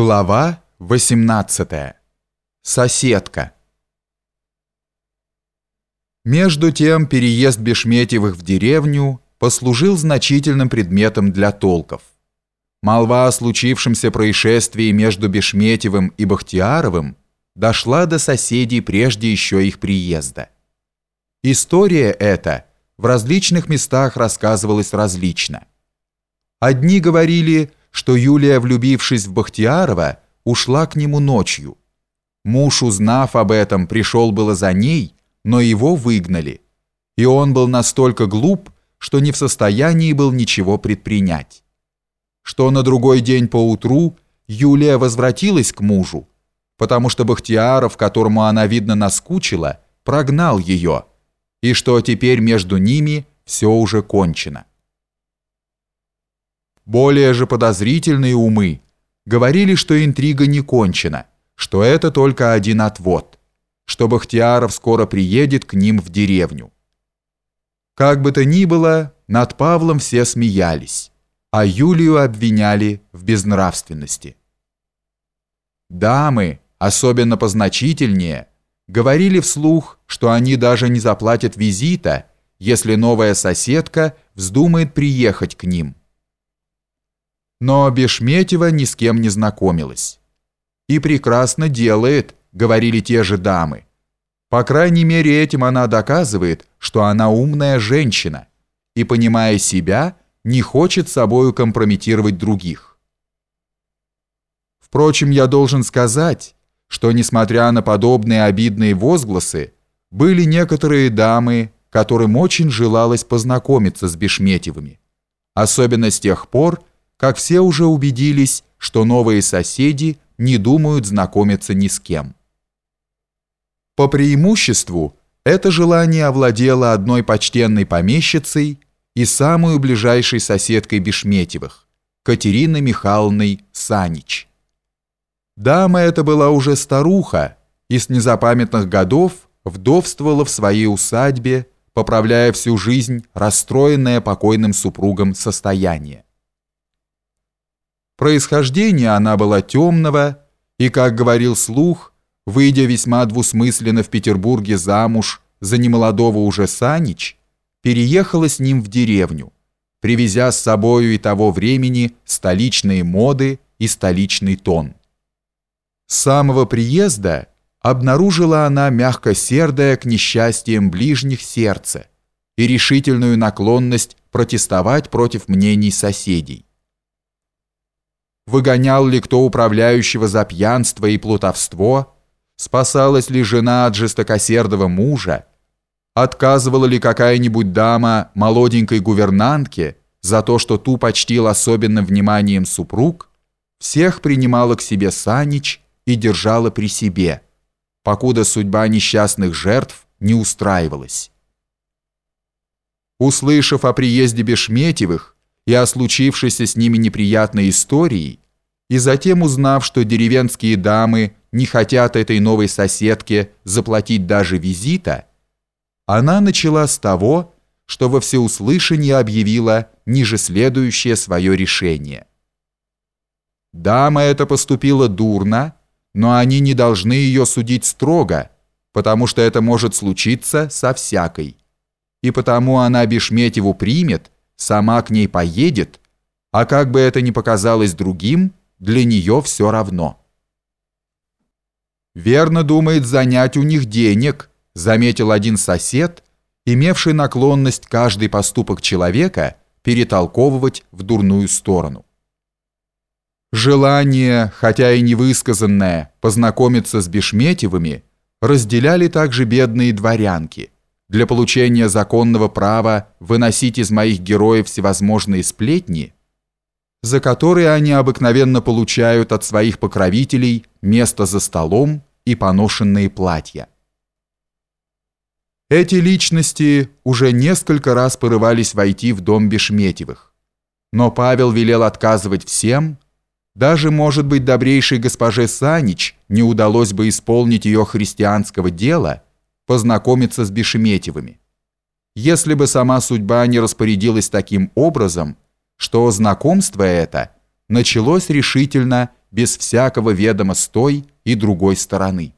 Глава 18. Соседка. Между тем переезд Бешметьевых в деревню послужил значительным предметом для толков. Молва о случившемся происшествии между Бешметьевым и Бахтияровым дошла до соседей прежде еще их приезда. История эта в различных местах рассказывалась различно. Одни говорили, что Юлия, влюбившись в Бахтиярова, ушла к нему ночью. Муж, узнав об этом, пришел было за ней, но его выгнали. И он был настолько глуп, что не в состоянии был ничего предпринять. Что на другой день поутру Юлия возвратилась к мужу, потому что Бахтияров, которому она, видно, наскучила, прогнал ее, и что теперь между ними все уже кончено. Более же подозрительные умы говорили, что интрига не кончена, что это только один отвод, что Бахтияров скоро приедет к ним в деревню. Как бы то ни было, над Павлом все смеялись, а Юлию обвиняли в безнравственности. Дамы, особенно позначительнее, говорили вслух, что они даже не заплатят визита, если новая соседка вздумает приехать к ним но Бешметьева ни с кем не знакомилась. «И прекрасно делает», — говорили те же дамы. По крайней мере, этим она доказывает, что она умная женщина и, понимая себя, не хочет собою компрометировать других. Впрочем, я должен сказать, что, несмотря на подобные обидные возгласы, были некоторые дамы, которым очень желалось познакомиться с Бешметьевыми, особенно с тех пор, как все уже убедились, что новые соседи не думают знакомиться ни с кем. По преимуществу это желание овладело одной почтенной помещицей и самой ближайшей соседкой Бешметьевых, Катериной Михайловной Санич. Дама эта была уже старуха и с незапамятных годов вдовствовала в своей усадьбе, поправляя всю жизнь расстроенное покойным супругом состояние. Происхождение она была темного, и, как говорил слух, выйдя весьма двусмысленно в Петербурге замуж за немолодого уже Санич, переехала с ним в деревню, привезя с собою и того времени столичные моды и столичный тон. С самого приезда обнаружила она мягкосердое к несчастьям ближних сердце и решительную наклонность протестовать против мнений соседей выгонял ли кто управляющего за пьянство и плутовство, спасалась ли жена от жестокосердого мужа, отказывала ли какая-нибудь дама молоденькой гувернантке за то, что ту почтил особенным вниманием супруг, всех принимала к себе Санич и держала при себе, покуда судьба несчастных жертв не устраивалась. Услышав о приезде Бешметьевых, и о случившейся с ними неприятной истории, и затем узнав, что деревенские дамы не хотят этой новой соседке заплатить даже визита, она начала с того, что во всеуслышание объявила ниже следующее свое решение. Дама эта поступила дурно, но они не должны ее судить строго, потому что это может случиться со всякой. И потому она Бешметьеву примет, сама к ней поедет, а как бы это ни показалось другим, для нее все равно. «Верно думает занять у них денег», заметил один сосед, имевший наклонность каждый поступок человека перетолковывать в дурную сторону. Желание, хотя и невысказанное, познакомиться с Бешметьевыми разделяли также бедные дворянки – для получения законного права выносить из моих героев всевозможные сплетни, за которые они обыкновенно получают от своих покровителей место за столом и поношенные платья. Эти личности уже несколько раз порывались войти в дом Бешметьевых, но Павел велел отказывать всем, даже, может быть, добрейшей госпоже Санич не удалось бы исполнить ее христианского дела – познакомиться с Бешеметьевыми. Если бы сама судьба не распорядилась таким образом, что знакомство это началось решительно без всякого ведома с той и другой стороны.